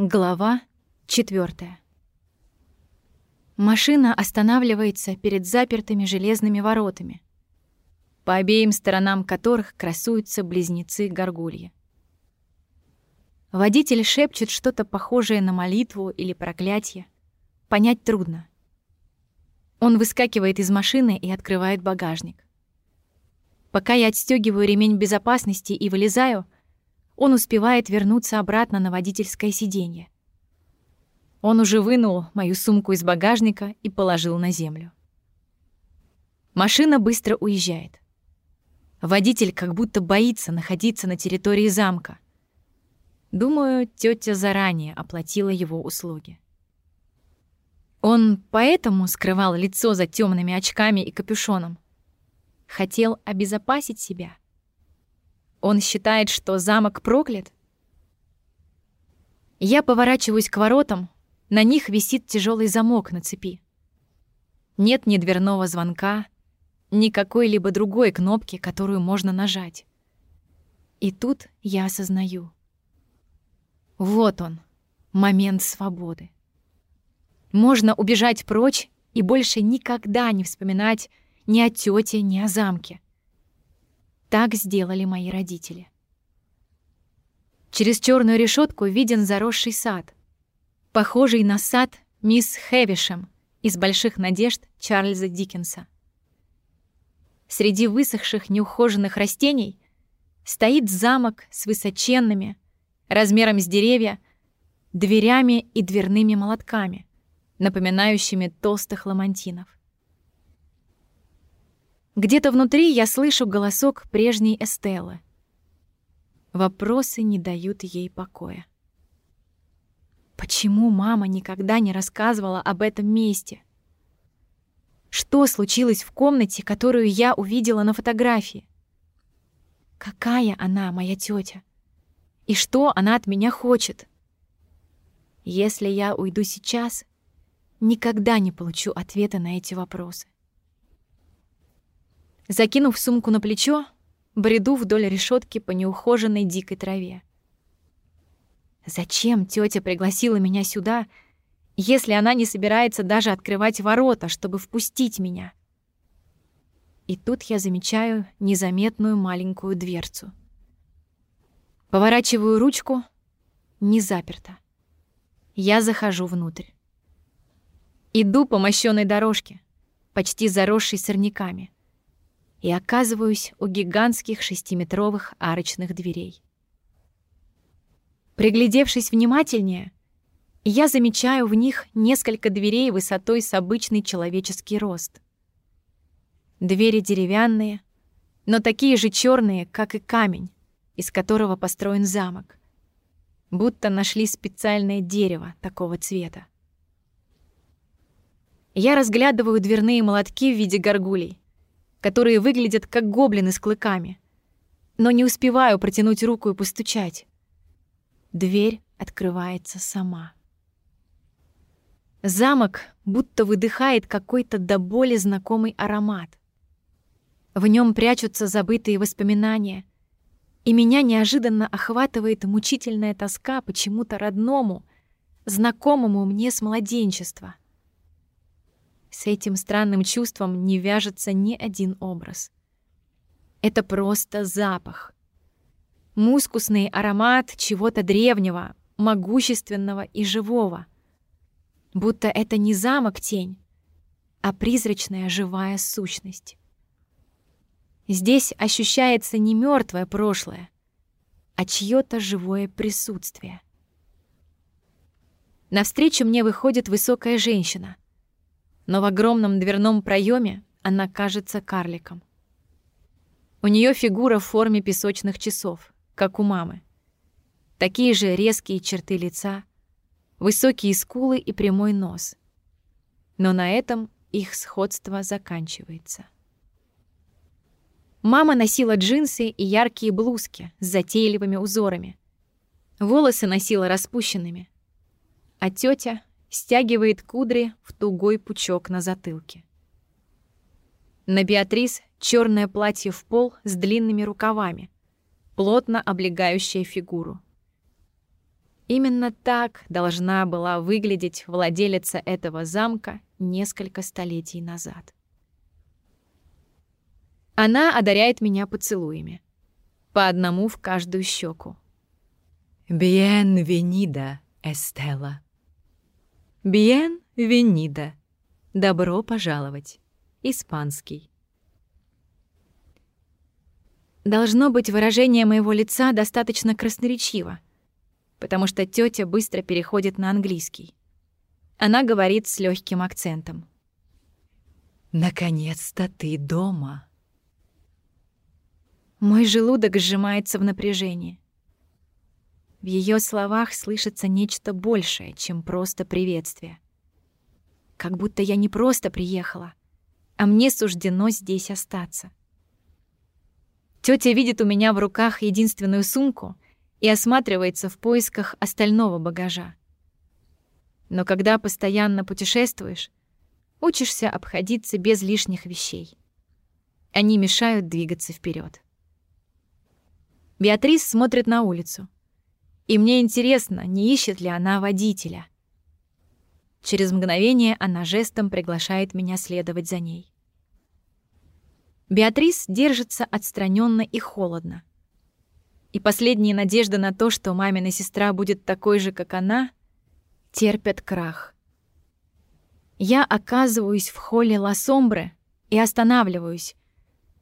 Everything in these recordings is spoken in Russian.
Глава четвертая. Машина останавливается перед запертыми железными воротами, по обеим сторонам которых красуются близнецы-горгульи. Водитель шепчет что-то похожее на молитву или проклятие. Понять трудно. Он выскакивает из машины и открывает багажник. Пока я отстегиваю ремень безопасности и вылезаю — он успевает вернуться обратно на водительское сиденье. Он уже вынул мою сумку из багажника и положил на землю. Машина быстро уезжает. Водитель как будто боится находиться на территории замка. Думаю, тетя заранее оплатила его услуги. Он поэтому скрывал лицо за темными очками и капюшоном. Хотел обезопасить себя — он считает, что замок проклят? Я поворачиваюсь к воротам, на них висит тяжелый замок на цепи. Нет ни дверного звонка, ни какой-либо другой кнопки, которую можно нажать. И тут я осознаю. Вот он, момент свободы. Можно убежать прочь и больше никогда не вспоминать ни о тете, ни о замке. Так сделали мои родители. Через черную решетку виден заросший сад, похожий на сад мисс Хэвишем из «Больших надежд» Чарльза Диккенса. Среди высохших неухоженных растений стоит замок с высоченными, размером с деревья, дверями и дверными молотками, напоминающими толстых ламантинов. Где-то внутри я слышу голосок прежней Эстеллы. Вопросы не дают ей покоя. Почему мама никогда не рассказывала об этом месте? Что случилось в комнате, которую я увидела на фотографии? Какая она, моя тетя? И что она от меня хочет? Если я уйду сейчас, никогда не получу ответа на эти вопросы. Закинув сумку на плечо, бреду вдоль решетки по неухоженной дикой траве. Зачем тетя пригласила меня сюда, если она не собирается даже открывать ворота, чтобы впустить меня? И тут я замечаю незаметную маленькую дверцу. Поворачиваю ручку, не заперта. Я захожу внутрь. Иду по мощёной дорожке, почти заросшей сорняками и оказываюсь у гигантских шестиметровых арочных дверей. Приглядевшись внимательнее, я замечаю в них несколько дверей высотой с обычный человеческий рост. Двери деревянные, но такие же черные, как и камень, из которого построен замок. Будто нашли специальное дерево такого цвета. Я разглядываю дверные молотки в виде горгулей, которые выглядят как гоблины с клыками. Но не успеваю протянуть руку и постучать. Дверь открывается сама. Замок будто выдыхает какой-то до боли знакомый аромат. В нем прячутся забытые воспоминания, и меня неожиданно охватывает мучительная тоска почему-то родному, знакомому мне с младенчества — с этим странным чувством не вяжется ни один образ. Это просто запах. Мускусный аромат чего-то древнего, могущественного и живого. Будто это не замок-тень, а призрачная живая сущность. Здесь ощущается не мертвое прошлое, а чье-то живое присутствие. Навстречу мне выходит высокая женщина — но в огромном дверном проеме она кажется карликом. У нее фигура в форме песочных часов, как у мамы. Такие же резкие черты лица, высокие скулы и прямой нос. Но на этом их сходство заканчивается. Мама носила джинсы и яркие блузки с затейливыми узорами. Волосы носила распущенными. А тетя стягивает кудри в тугой пучок на затылке. На Беатрис черное платье в пол с длинными рукавами, плотно облегающее фигуру. Именно так должна была выглядеть владелица этого замка несколько столетий назад. Она одаряет меня поцелуями. По одному в каждую щеку. «Бьен-венида, Эстелла». «Бьен-венида». «Добро пожаловать». Испанский. Должно быть, выражение моего лица достаточно красноречиво, потому что тетя быстро переходит на английский. Она говорит с легким акцентом. «Наконец-то ты дома!» Мой желудок сжимается в напряжении. Ее словах слышится нечто большее, чем просто приветствие. Как будто я не просто приехала, а мне суждено здесь остаться. Тетя видит у меня в руках единственную сумку и осматривается в поисках остального багажа. Но когда постоянно путешествуешь, учишься обходиться без лишних вещей. Они мешают двигаться вперед. Беатрис смотрит на улицу. И мне интересно, не ищет ли она водителя. Через мгновение она жестом приглашает меня следовать за ней. Беатрис держится отстраненно и холодно. И последние надежды на то, что мамина сестра будет такой же, как она, терпят крах. Я оказываюсь в холле Ла-Сомбре и останавливаюсь,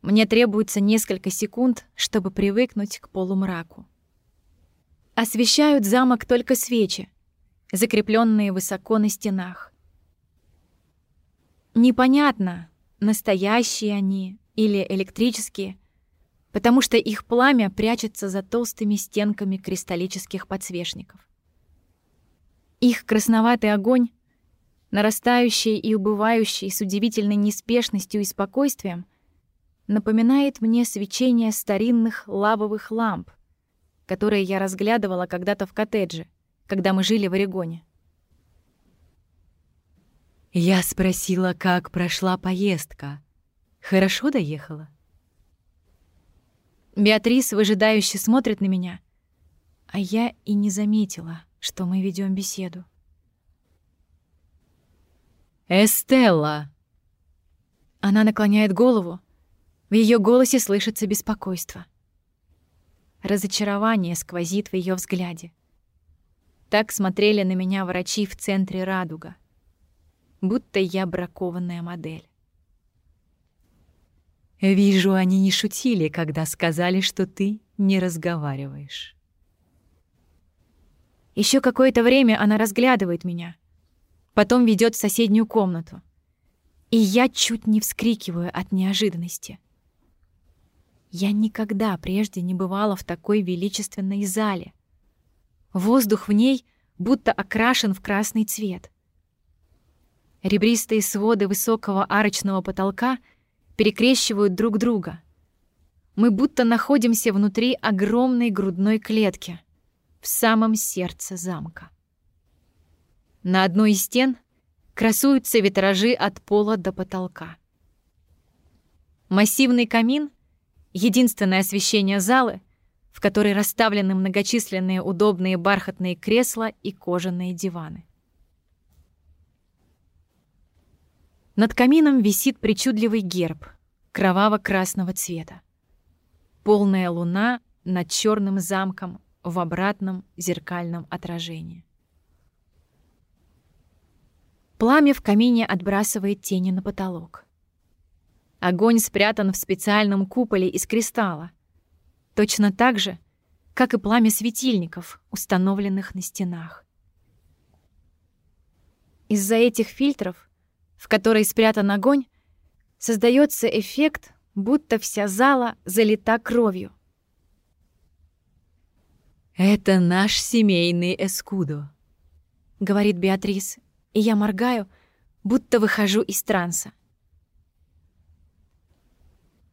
мне требуется несколько секунд, чтобы привыкнуть к полумраку. Освещают замок только свечи, закрепленные высоко на стенах. Непонятно, настоящие они или электрические, потому что их пламя прячется за толстыми стенками кристаллических подсвечников. Их красноватый огонь, нарастающий и убывающий с удивительной неспешностью и спокойствием — напоминает мне свечение старинных лавовых ламп, которые я разглядывала когда-то в коттедже, когда мы жили в Орегоне. Я спросила, как прошла поездка. Хорошо доехала? Беатрис выжидающе смотрит на меня, а я и не заметила, что мы ведем беседу. «Эстелла!» Она наклоняет голову, в ее голосе слышится беспокойство. Разочарование сквозит в ее взгляде. Так смотрели на меня врачи в центре радуга, будто я бракованная модель. Вижу, они не шутили, когда сказали, что ты не разговариваешь. Еще какое-то время она разглядывает меня, потом ведет в соседнюю комнату, и я чуть не вскрикиваю от неожиданности. Я никогда прежде не бывала в такой величественной зале. Воздух в ней будто окрашен в красный цвет. Ребристые своды высокого арочного потолка перекрещивают друг друга. Мы будто находимся внутри огромной грудной клетки, в самом сердце замка. На одной из стен красуются витражи от пола до потолка. Массивный камин единственное освещение залы, в которой расставлены многочисленные удобные бархатные кресла и кожаные диваны. Над камином висит причудливый герб кроваво-красного цвета. Полная луна над черным замком в обратном зеркальном отражении. Пламя в камине отбрасывает тени на потолок. Огонь спрятан в специальном куполе из кристалла. Точно так же, как и пламя светильников, установленных на стенах. Из-за этих фильтров, в которые спрятан огонь, создается эффект, будто вся зала залита кровью. «Это наш семейный эскудо», — говорит Беатрис, и я моргаю, будто выхожу из транса.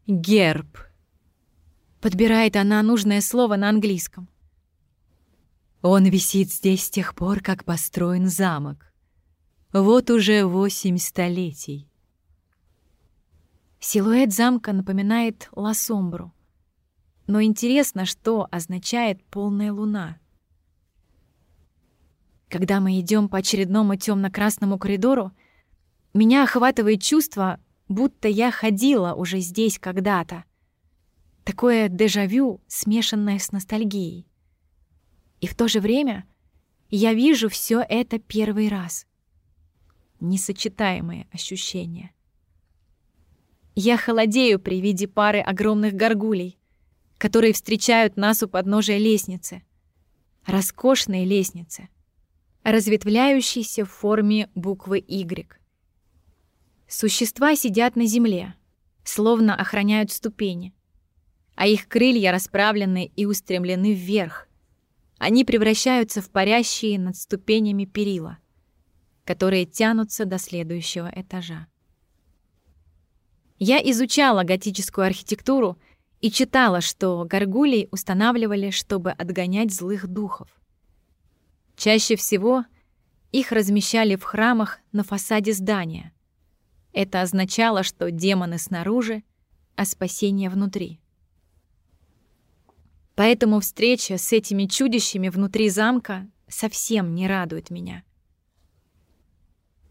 Герб. Подбирает она нужное слово на английском. Он висит здесь с тех пор, как построен замок. Вот уже восемь столетий. Силуэт замка напоминает Когда мы идем по очередному темно-красному коридору, меня охватывает чувство, будто я ходила уже здесь когда-то. Такое дежавю, смешанное с ностальгией. И в то же время я вижу все это первый раз. Несочетаемые ощущения. Я холодею при виде пары огромных горгулей, которые встречают нас у подножия лестницы. Роскошной лестницы, разветвляющейся в форме буквы «Y». Существа сидят на земле, словно охраняют ступени, а их крылья расправлены и устремлены вверх. Они превращаются в парящие над ступенями перила, которые тянутся до следующего этажа. Я изучала готическую архитектуру и читала, что горгулей устанавливали, чтобы отгонять злых духов. Чаще всего их размещали в храмах на фасаде здания. Это означало, что демоны снаружи, а спасение внутри. Поэтому встреча с этими чудищами внутри замка совсем не радует меня.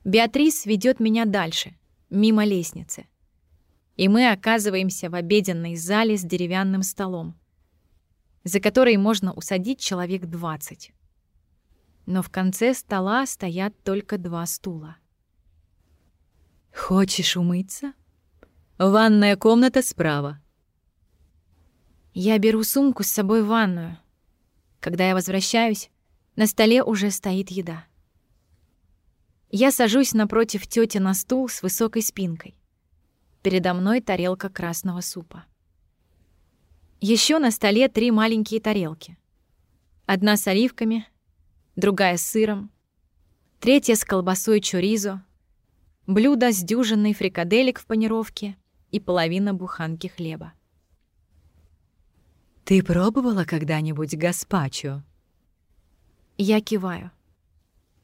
Беатрис ведет меня дальше, мимо лестницы и мы оказываемся в обеденной зале с деревянным столом, за который можно усадить человек 20. Но в конце стола стоят только два стула. «Хочешь умыться? Ванная комната справа». Я беру сумку с собой в ванную. Когда я возвращаюсь, на столе уже стоит еда. Я сажусь напротив тети на стул с высокой спинкой. Передо мной тарелка красного супа. Еще на столе три маленькие тарелки. Одна с оливками, другая с сыром, третья с колбасой чоризо, блюдо с дюжиной фрикаделек в панировке и половина буханки хлеба. «Ты пробовала когда-нибудь гаспачо?» Я киваю.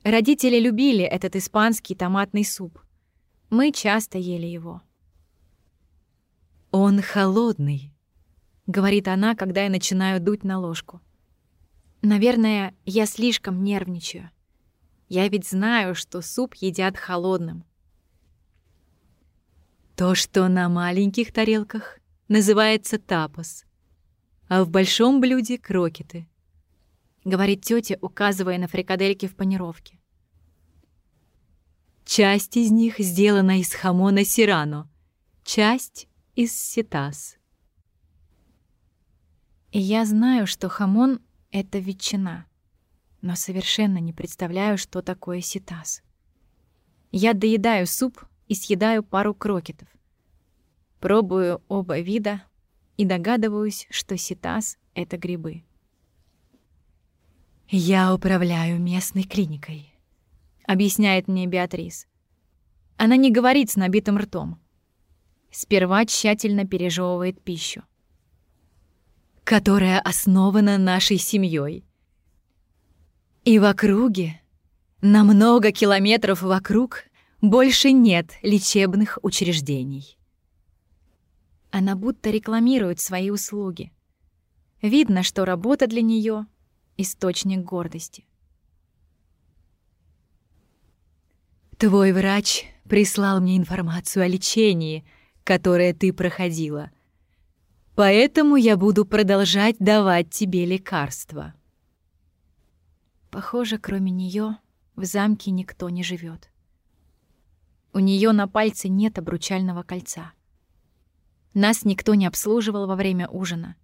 Родители любили этот испанский томатный суп. Мы часто ели его. «Он холодный», — говорит она, когда я начинаю дуть на ложку. Наверное, я слишком нервничаю. Я ведь знаю, что суп едят холодным. То, что на маленьких тарелках, называется тапос, а в большом блюде — крокеты, — говорит тетя, указывая на фрикадельки в панировке. Часть из них сделана из хамона сирано, часть из ситас. И я знаю, что хамон — это ветчина, но совершенно не представляю, что такое ситас. Я доедаю суп и съедаю пару крокетов. Пробую оба вида и догадываюсь, что ситас — это грибы. «Я управляю местной клиникой», — объясняет мне Беатрис. Она не говорит с набитым ртом. Сперва тщательно пережевывает пищу. Которая основана нашей семьей. И в округе, на много километров вокруг, больше нет лечебных учреждений. Она будто рекламирует свои услуги. Видно, что работа для нее источник гордости. Твой врач прислал мне информацию о лечении — которое ты проходила. Поэтому я буду продолжать давать тебе лекарства. Похоже, кроме нее в замке никто не живет. У нее на пальце нет обручального кольца. Нас никто не обслуживал во время ужина.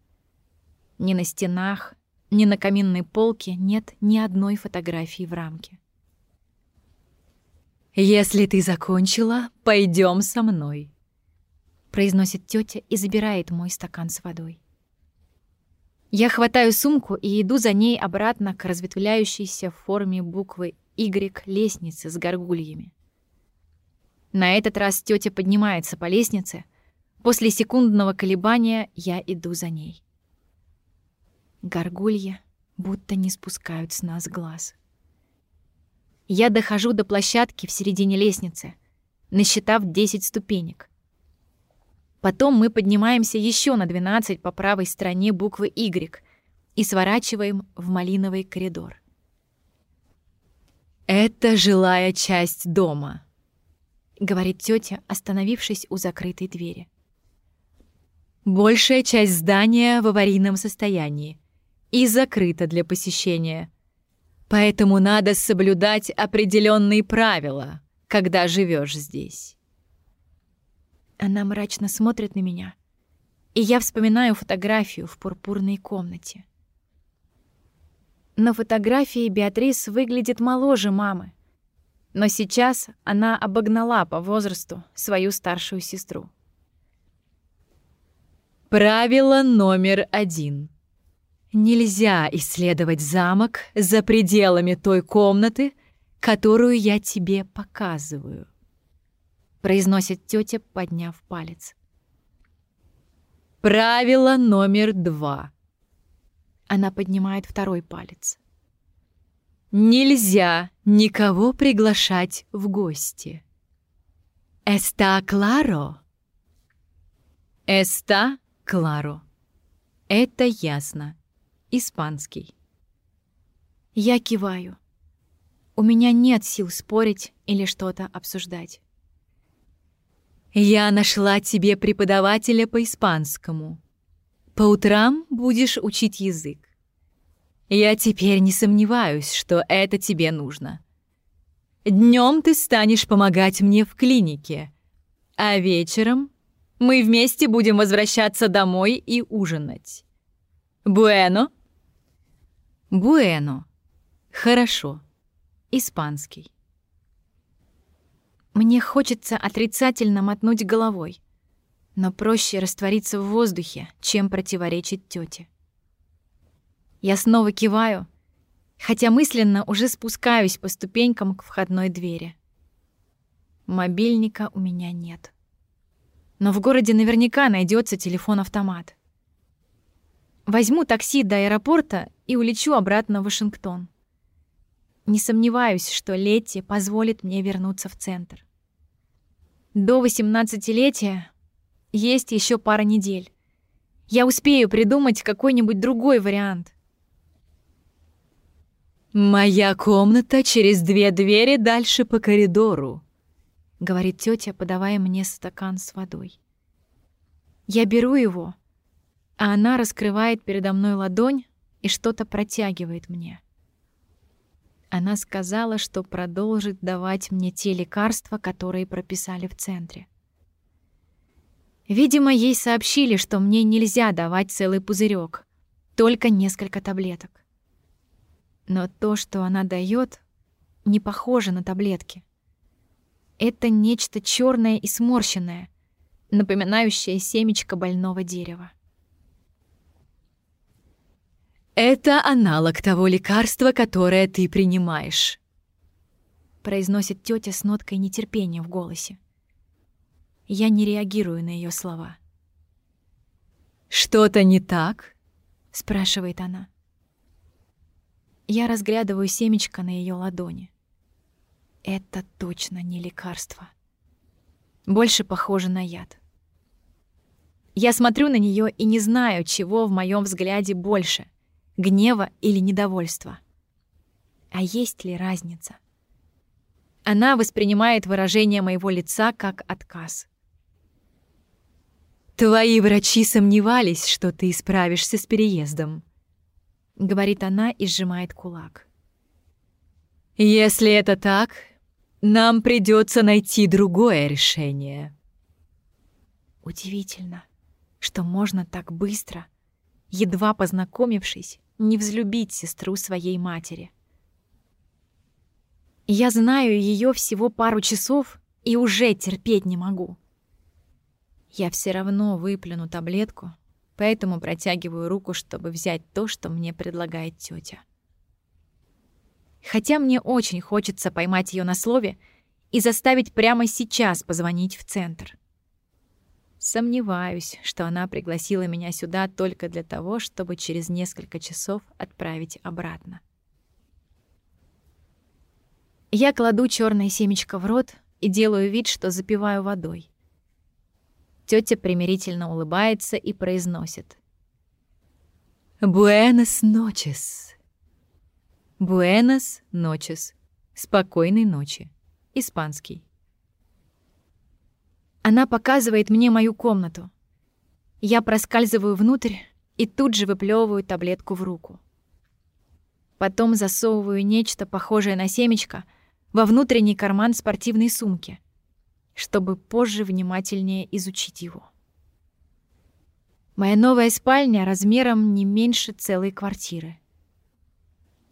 Ни на стенах, ни на каминной полке нет ни одной фотографии в рамке. «Если ты закончила, пойдем со мной», произносит тетя и забирает мой стакан с водой. Я хватаю сумку и иду за ней обратно к разветвляющейся в форме буквы Y лестнице с горгульями. На этот раз тетя поднимается по лестнице. После секундного колебания я иду за ней. Горгулья будто не спускают с нас глаз. Я дохожу до площадки в середине лестницы, насчитав 10 ступенек. Потом мы поднимаемся еще на 12 по правой стороне буквы Y и сворачиваем в малиновый коридор. Это жилая часть дома, говорит тетя, остановившись у закрытой двери. Большая часть здания в аварийном состоянии и закрыта для посещения. Поэтому надо соблюдать определенные правила, когда живешь здесь. Она мрачно смотрит на меня, и я вспоминаю фотографию в пурпурной комнате. На фотографии Беатрис выглядит моложе мамы, но сейчас она обогнала по возрасту свою старшую сестру. Правило номер один. Нельзя исследовать замок за пределами той комнаты, которую я тебе показываю, произносит тетя, подняв палец. Правило номер два. Она поднимает второй палец. Нельзя никого приглашать в гости. Эста кларо? Эста кларо. Это ясно. Испанский. Я киваю. У меня нет сил спорить или что-то обсуждать. Я нашла тебе преподавателя по испанскому. По утрам будешь учить язык. Я теперь не сомневаюсь, что это тебе нужно. Днем ты станешь помогать мне в клинике, а вечером мы вместе будем возвращаться домой и ужинать. Буэно? Буэно. Хорошо. Испанский. Мне хочется отрицательно мотнуть головой, но проще раствориться в воздухе, чем противоречить тете. Я снова киваю, хотя мысленно уже спускаюсь по ступенькам к входной двери. Мобильника у меня нет. Но в городе наверняка найдется телефон-автомат. Возьму такси до аэропорта и улечу обратно в Вашингтон. Не сомневаюсь, что Летти позволит мне вернуться в центр. До 18-летия есть еще пара недель. Я успею придумать какой-нибудь другой вариант. «Моя комната через две двери дальше по коридору», — говорит тетя, подавая мне стакан с водой. Я беру его, а она раскрывает передо мной ладонь и что-то протягивает мне. Она сказала, что продолжит давать мне те лекарства, которые прописали в центре. Видимо, ей сообщили, что мне нельзя давать целый пузырек, только несколько таблеток. Но то, что она дает, не похоже на таблетки. Это нечто черное и сморщенное, напоминающее семечко больного дерева. «Это аналог того лекарства, которое ты принимаешь», — произносит тетя с ноткой нетерпения в голосе. Я не реагирую на ее слова. «Что-то не так?» — спрашивает она. Я разглядываю семечко на ее ладони. Это точно не лекарство. Больше похоже на яд. Я смотрю на нее и не знаю, чего в моем взгляде больше гнева или недовольства. А есть ли разница? Она воспринимает выражение моего лица как отказ. «Твои врачи сомневались, что ты справишься с переездом», — говорит она и сжимает кулак. «Если это так, нам придется найти другое решение». Удивительно, что можно так быстро, едва познакомившись, не взлюбить сестру своей матери. Я знаю ее всего пару часов и уже терпеть не могу. Я все равно выплюну таблетку, поэтому протягиваю руку, чтобы взять то, что мне предлагает тетя. Хотя мне очень хочется поймать ее на слове и заставить прямо сейчас позвонить в центр. Сомневаюсь, что она пригласила меня сюда только для того, чтобы через несколько часов отправить обратно. Я кладу черное семечко в рот и делаю вид, что запиваю водой. Тетя примирительно улыбается и произносит. «Буэнос ночес». «Буэнос ночес». Спокойной ночи. Испанский. Она показывает мне мою комнату. Я проскальзываю внутрь и тут же выплевываю таблетку в руку. Потом засовываю нечто похожее на семечко во внутренний карман спортивной сумки, чтобы позже внимательнее изучить его. Моя новая спальня размером не меньше целой квартиры.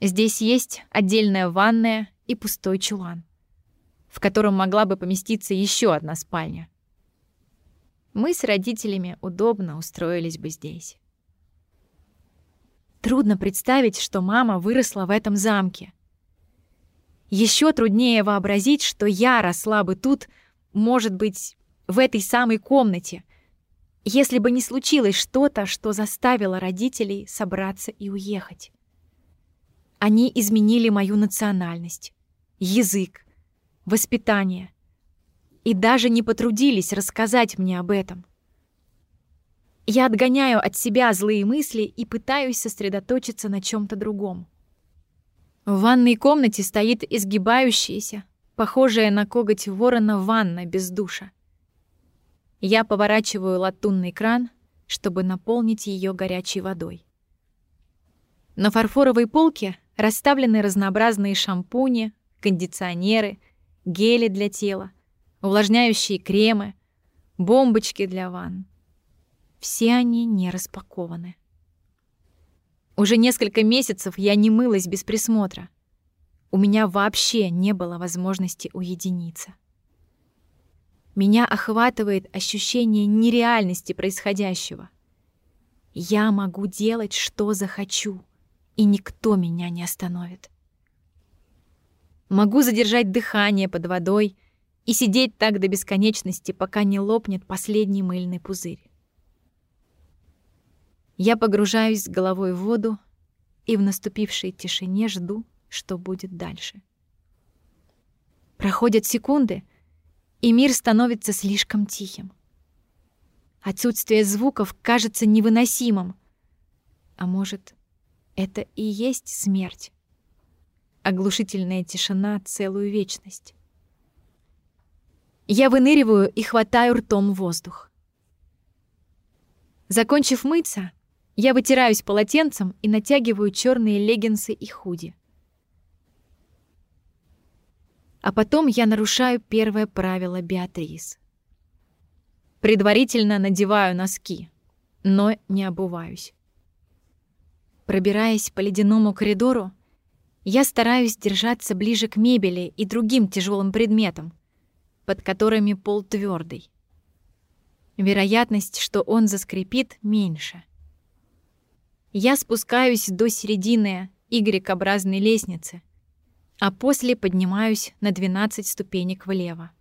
Здесь есть отдельная ванная и пустой чулан, в котором могла бы поместиться еще одна спальня. Мы с родителями удобно устроились бы здесь. Трудно представить, что мама выросла в этом замке. Еще труднее вообразить, что я росла бы тут, может быть, в этой самой комнате, если бы не случилось что-то, что заставило родителей собраться и уехать. Они изменили мою национальность, язык, воспитание и даже не потрудились рассказать мне об этом. Я отгоняю от себя злые мысли и пытаюсь сосредоточиться на чем то другом. В ванной комнате стоит изгибающаяся, похожая на коготь ворона ванна без душа. Я поворачиваю латунный кран, чтобы наполнить ее горячей водой. На фарфоровой полке расставлены разнообразные шампуни, кондиционеры, гели для тела, увлажняющие кремы, бомбочки для ванн. Все они не распакованы. Уже несколько месяцев я не мылась без присмотра. У меня вообще не было возможности уединиться. Меня охватывает ощущение нереальности происходящего. Я могу делать, что захочу, и никто меня не остановит. Могу задержать дыхание под водой и сидеть так до бесконечности, пока не лопнет последний мыльный пузырь. Я погружаюсь головой в воду и в наступившей тишине жду, что будет дальше. Проходят секунды, и мир становится слишком тихим. Отсутствие звуков кажется невыносимым. А может, это и есть смерть? Оглушительная тишина целую вечность. Я выныриваю и хватаю ртом воздух. Закончив мыться, я вытираюсь полотенцем и натягиваю черные леггинсы и худи. А потом я нарушаю первое правило Беатрис. Предварительно надеваю носки, но не обуваюсь. Пробираясь по ледяному коридору, я стараюсь держаться ближе к мебели и другим тяжелым предметам, под которыми пол твердый. Вероятность, что он заскрипит, меньше. Я спускаюсь до середины Y-образной лестницы — а после поднимаюсь на 12 ступенек влево.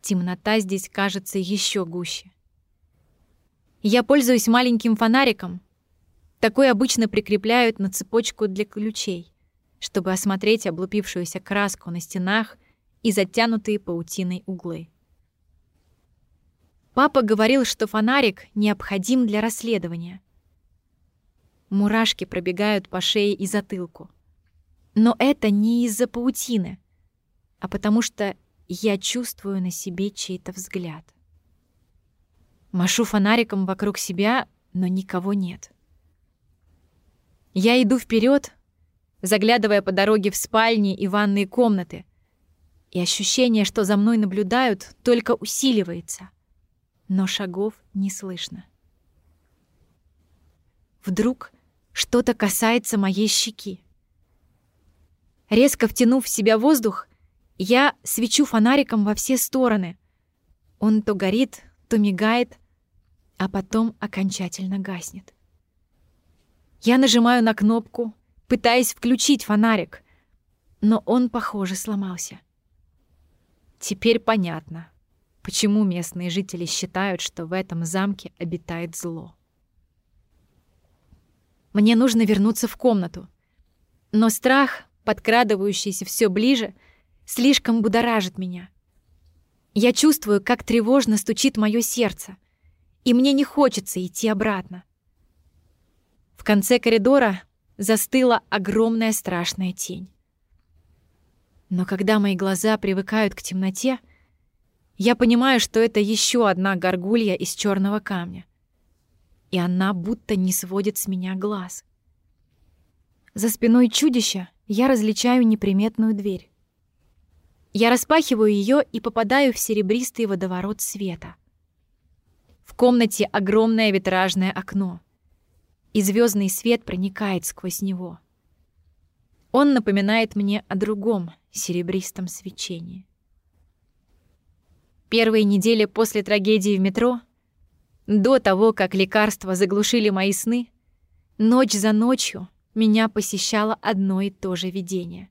Темнота здесь кажется еще гуще. Я пользуюсь маленьким фонариком. Такой обычно прикрепляют на цепочку для ключей, чтобы осмотреть облупившуюся краску на стенах и затянутые паутиной углы. Папа говорил, что фонарик необходим для расследования. Мурашки пробегают по шее и затылку. Но это не из-за паутины, а потому что я чувствую на себе чей-то взгляд. Машу фонариком вокруг себя, но никого нет. Я иду вперед, заглядывая по дороге в спальни и ванные комнаты, и ощущение, что за мной наблюдают, только усиливается, но шагов не слышно. Вдруг что-то касается моей щеки. Резко втянув в себя воздух, я свечу фонариком во все стороны. Он то горит, то мигает, а потом окончательно гаснет. Я нажимаю на кнопку, пытаясь включить фонарик, но он, похоже, сломался. Теперь понятно, почему местные жители считают, что в этом замке обитает зло. Мне нужно вернуться в комнату. Но страх подкрадывающийся все ближе, слишком будоражит меня. Я чувствую, как тревожно стучит мое сердце, и мне не хочется идти обратно. В конце коридора застыла огромная страшная тень. Но когда мои глаза привыкают к темноте, я понимаю, что это еще одна горгулья из черного камня. И она будто не сводит с меня глаз. За спиной чудища я различаю неприметную дверь. Я распахиваю ее и попадаю в серебристый водоворот света. В комнате огромное витражное окно, и звездный свет проникает сквозь него. Он напоминает мне о другом серебристом свечении. Первые недели после трагедии в метро, до того, как лекарства заглушили мои сны, ночь за ночью меня посещало одно и то же видение.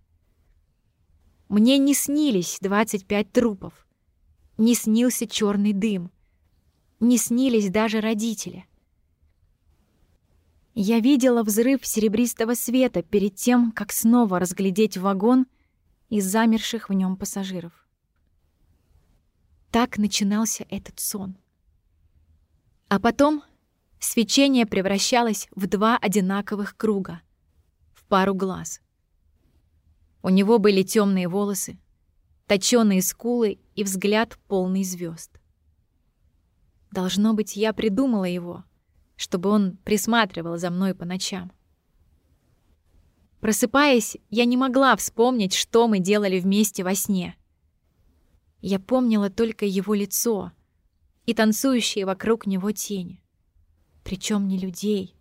Мне не снились 25 трупов. Не снился черный дым. Не снились даже родители. Я видела взрыв серебристого света перед тем, как снова разглядеть вагон из замерших в нем пассажиров. Так начинался этот сон. А потом свечение превращалось в два одинаковых круга, пару глаз — у него были темные волосы, точёные скулы и взгляд полный звезд. Должно быть, я придумала его, чтобы он присматривал за мной по ночам. Просыпаясь, я не могла вспомнить, что мы делали вместе во сне. Я помнила только его лицо и танцующие вокруг него тени. Причем не людей,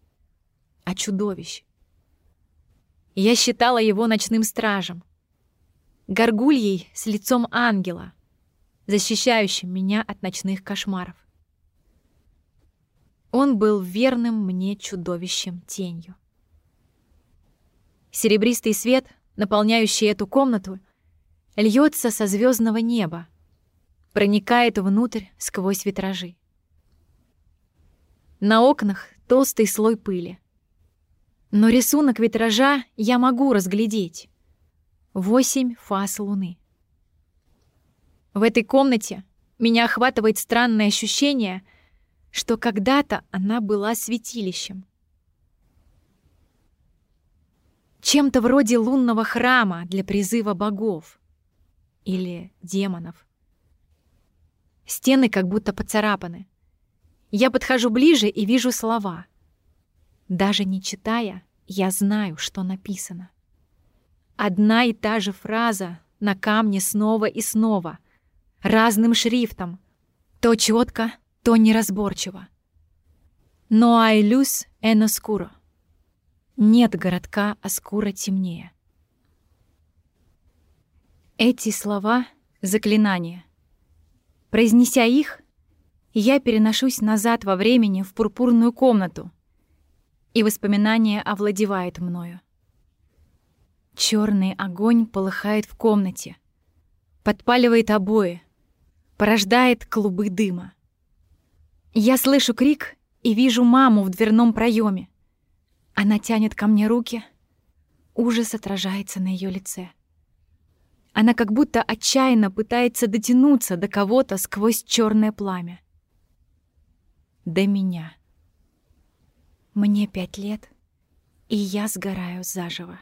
а чудовищ. Я считала его ночным стражем. Горгульей с лицом ангела, защищающим меня от ночных кошмаров. Он был верным мне чудовищем тенью. Серебристый свет, наполняющий эту комнату, льется со звездного неба, проникает внутрь сквозь витражи. На окнах толстый слой пыли. Но рисунок витража я могу разглядеть. Восемь фаз луны. В этой комнате меня охватывает странное ощущение, что когда-то она была святилищем. Чем-то вроде лунного храма для призыва богов или демонов. Стены как будто поцарапаны. Я подхожу ближе и вижу слова — даже не читая, я знаю, что написано. Одна и та же фраза на камне снова и снова, разным шрифтом, то четко, то неразборчиво. Но айлюс эно скуро. Нет городка, а скоро темнее. Эти слова — заклинания. Произнеся их, я переношусь назад во времени в пурпурную комнату — и воспоминание овладевает мною. Черный огонь полыхает в комнате, подпаливает обои, порождает клубы дыма. Я слышу крик и вижу маму в дверном проеме. Она тянет ко мне руки, ужас отражается на ее лице. Она как будто отчаянно пытается дотянуться до кого-то сквозь черное пламя. До меня. Мне пять лет, и я сгораю заживо.